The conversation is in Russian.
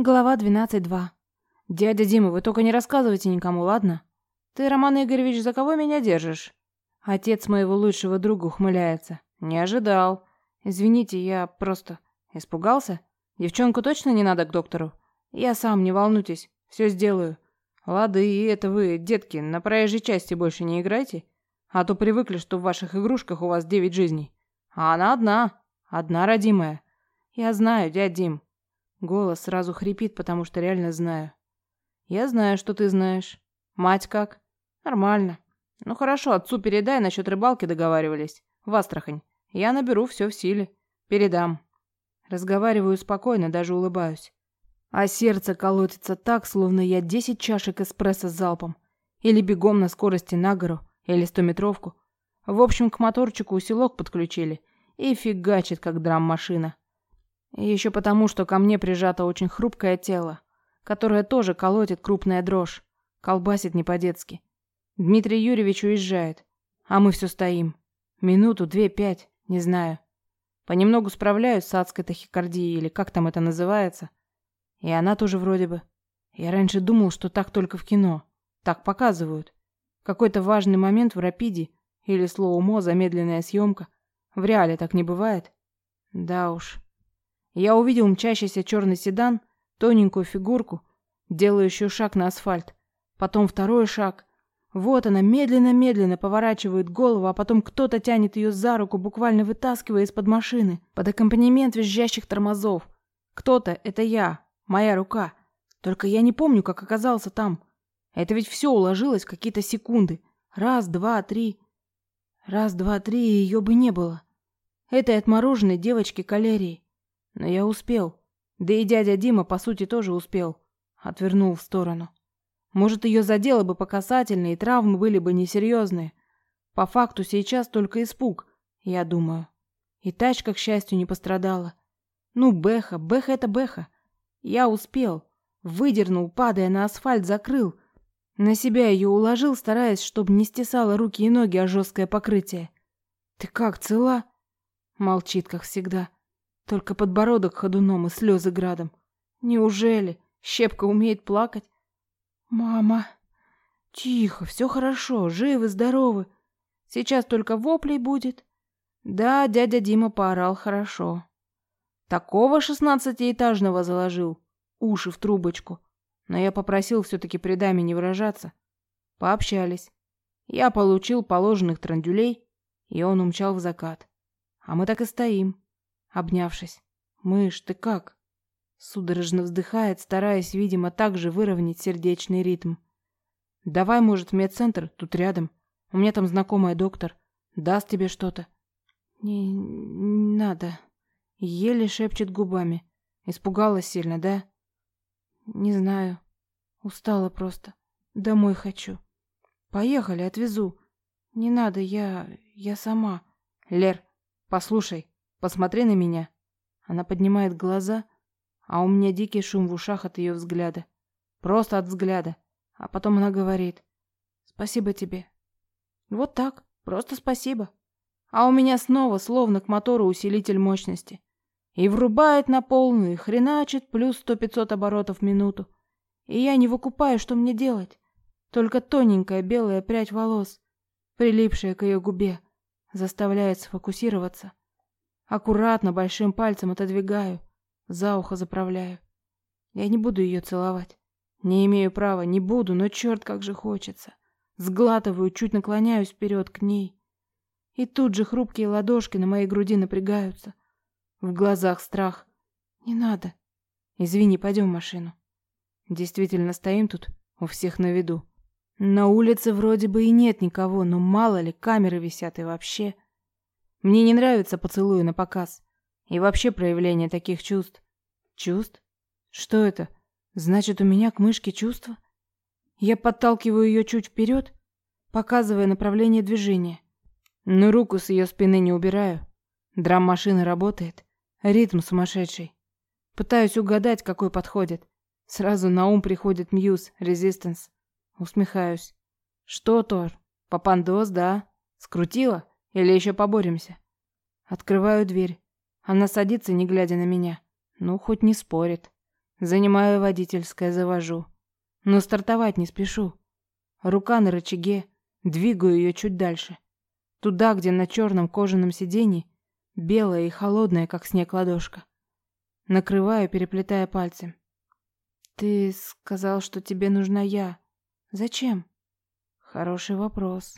Глава 12.2. «Дядя Дима, вы только не рассказывайте никому, ладно? Ты, Роман Игоревич, за кого меня держишь?» Отец моего лучшего друга ухмыляется. «Не ожидал. Извините, я просто... Испугался? Девчонку точно не надо к доктору? Я сам, не волнуйтесь, все сделаю. Лады, и это вы, детки, на проезжей части больше не играйте. А то привыкли, что в ваших игрушках у вас девять жизней. А она одна, одна родимая. Я знаю, дядь Дим, Голос сразу хрипит, потому что реально знаю. Я знаю, что ты знаешь. Мать как? Нормально. Ну хорошо, отцу передай, насчет рыбалки договаривались. В Астрахань. Я наберу все в силе. Передам. Разговариваю спокойно, даже улыбаюсь. А сердце колотится так, словно я десять чашек эспрессо с залпом. Или бегом на скорости на гору, или стометровку. В общем, к моторчику усилок подключили. И фигачит, как драм-машина. Еще потому, что ко мне прижато очень хрупкое тело, которое тоже колотит крупная дрожь, колбасит не по-детски. Дмитрий Юрьевич уезжает, а мы все стоим. Минуту, две, пять, не знаю. Понемногу справляюсь с адской тахикардией, или как там это называется. И она тоже вроде бы. Я раньше думал, что так только в кино. Так показывают. Какой-то важный момент в рапиде или слоумо, замедленная съемка. В реале так не бывает. Да уж. Я увидел мчащийся черный седан, тоненькую фигурку, делающую шаг на асфальт. Потом второй шаг. Вот она медленно-медленно поворачивает голову, а потом кто-то тянет ее за руку, буквально вытаскивая из-под машины, под аккомпанемент визжащих тормозов. Кто-то — это я, моя рука. Только я не помню, как оказался там. Это ведь все уложилось в какие-то секунды. Раз, два, три. Раз, два, три, и ее бы не было. Этой отмороженной девочки калерии. Но я успел. Да и дядя Дима, по сути, тоже успел. Отвернул в сторону. Может, ее задело бы по касательной, и травмы были бы несерьезные. По факту сейчас только испуг, я думаю. И тачка, к счастью, не пострадала. Ну, Бэха, Бэха это Бэха. Я успел. Выдернул, падая на асфальт, закрыл. На себя ее уложил, стараясь, чтобы не стесала руки и ноги о жесткое покрытие. «Ты как, цела?» Молчит, как всегда. Только подбородок ходуном и слезы градом. Неужели щепка умеет плакать? Мама, тихо, все хорошо, живы, здоровы. Сейчас только воплей будет. Да, дядя Дима поорал хорошо. Такого шестнадцатиэтажного заложил, уши в трубочку. Но я попросил все-таки при даме не выражаться. Пообщались. Я получил положенных трандюлей, и он умчал в закат. А мы так и стоим обнявшись. «Мышь, ты как?» Судорожно вздыхает, стараясь, видимо, также выровнять сердечный ритм. «Давай, может, в медцентр, тут рядом. У меня там знакомая доктор. Даст тебе что-то». «Не, не надо». Еле шепчет губами. Испугалась сильно, да? «Не знаю. Устала просто. Домой хочу. Поехали, отвезу. Не надо, я... я сама». «Лер, послушай». Посмотри на меня. Она поднимает глаза, а у меня дикий шум в ушах от ее взгляда. Просто от взгляда. А потом она говорит. Спасибо тебе. Вот так. Просто спасибо. А у меня снова, словно к мотору, усилитель мощности. И врубает на полную, и хреначит плюс сто-пятьсот оборотов в минуту. И я не выкупаю, что мне делать. Только тоненькая белая прядь волос, прилипшая к ее губе, заставляет сфокусироваться. Аккуратно большим пальцем отодвигаю, за ухо заправляю. Я не буду ее целовать. Не имею права, не буду, но черт, как же хочется. Сглатываю, чуть наклоняюсь вперед к ней. И тут же хрупкие ладошки на моей груди напрягаются. В глазах страх. Не надо. Извини, пойдем в машину. Действительно стоим тут, у всех на виду. На улице вроде бы и нет никого, но мало ли, камеры висят и вообще... Мне не нравится поцелуи на показ. И вообще проявление таких чувств. Чувств? Что это? Значит, у меня к мышке чувства? Я подталкиваю ее чуть вперед, показывая направление движения. Но руку с ее спины не убираю. Драм-машина работает. Ритм сумасшедший. Пытаюсь угадать, какой подходит. Сразу на ум приходит Мьюз, Резистанс. Усмехаюсь. Что, Тор? Папандос, да? Скрутила? Или еще поборемся? Открываю дверь. Она садится, не глядя на меня. Ну, хоть не спорит. Занимаю водительское, завожу. Но стартовать не спешу. Рука на рычаге, двигаю ее чуть дальше. Туда, где на черном кожаном сиденье белая и холодная, как снег ладошка. Накрываю, переплетая пальцем. Ты сказал, что тебе нужна я. Зачем? Хороший вопрос.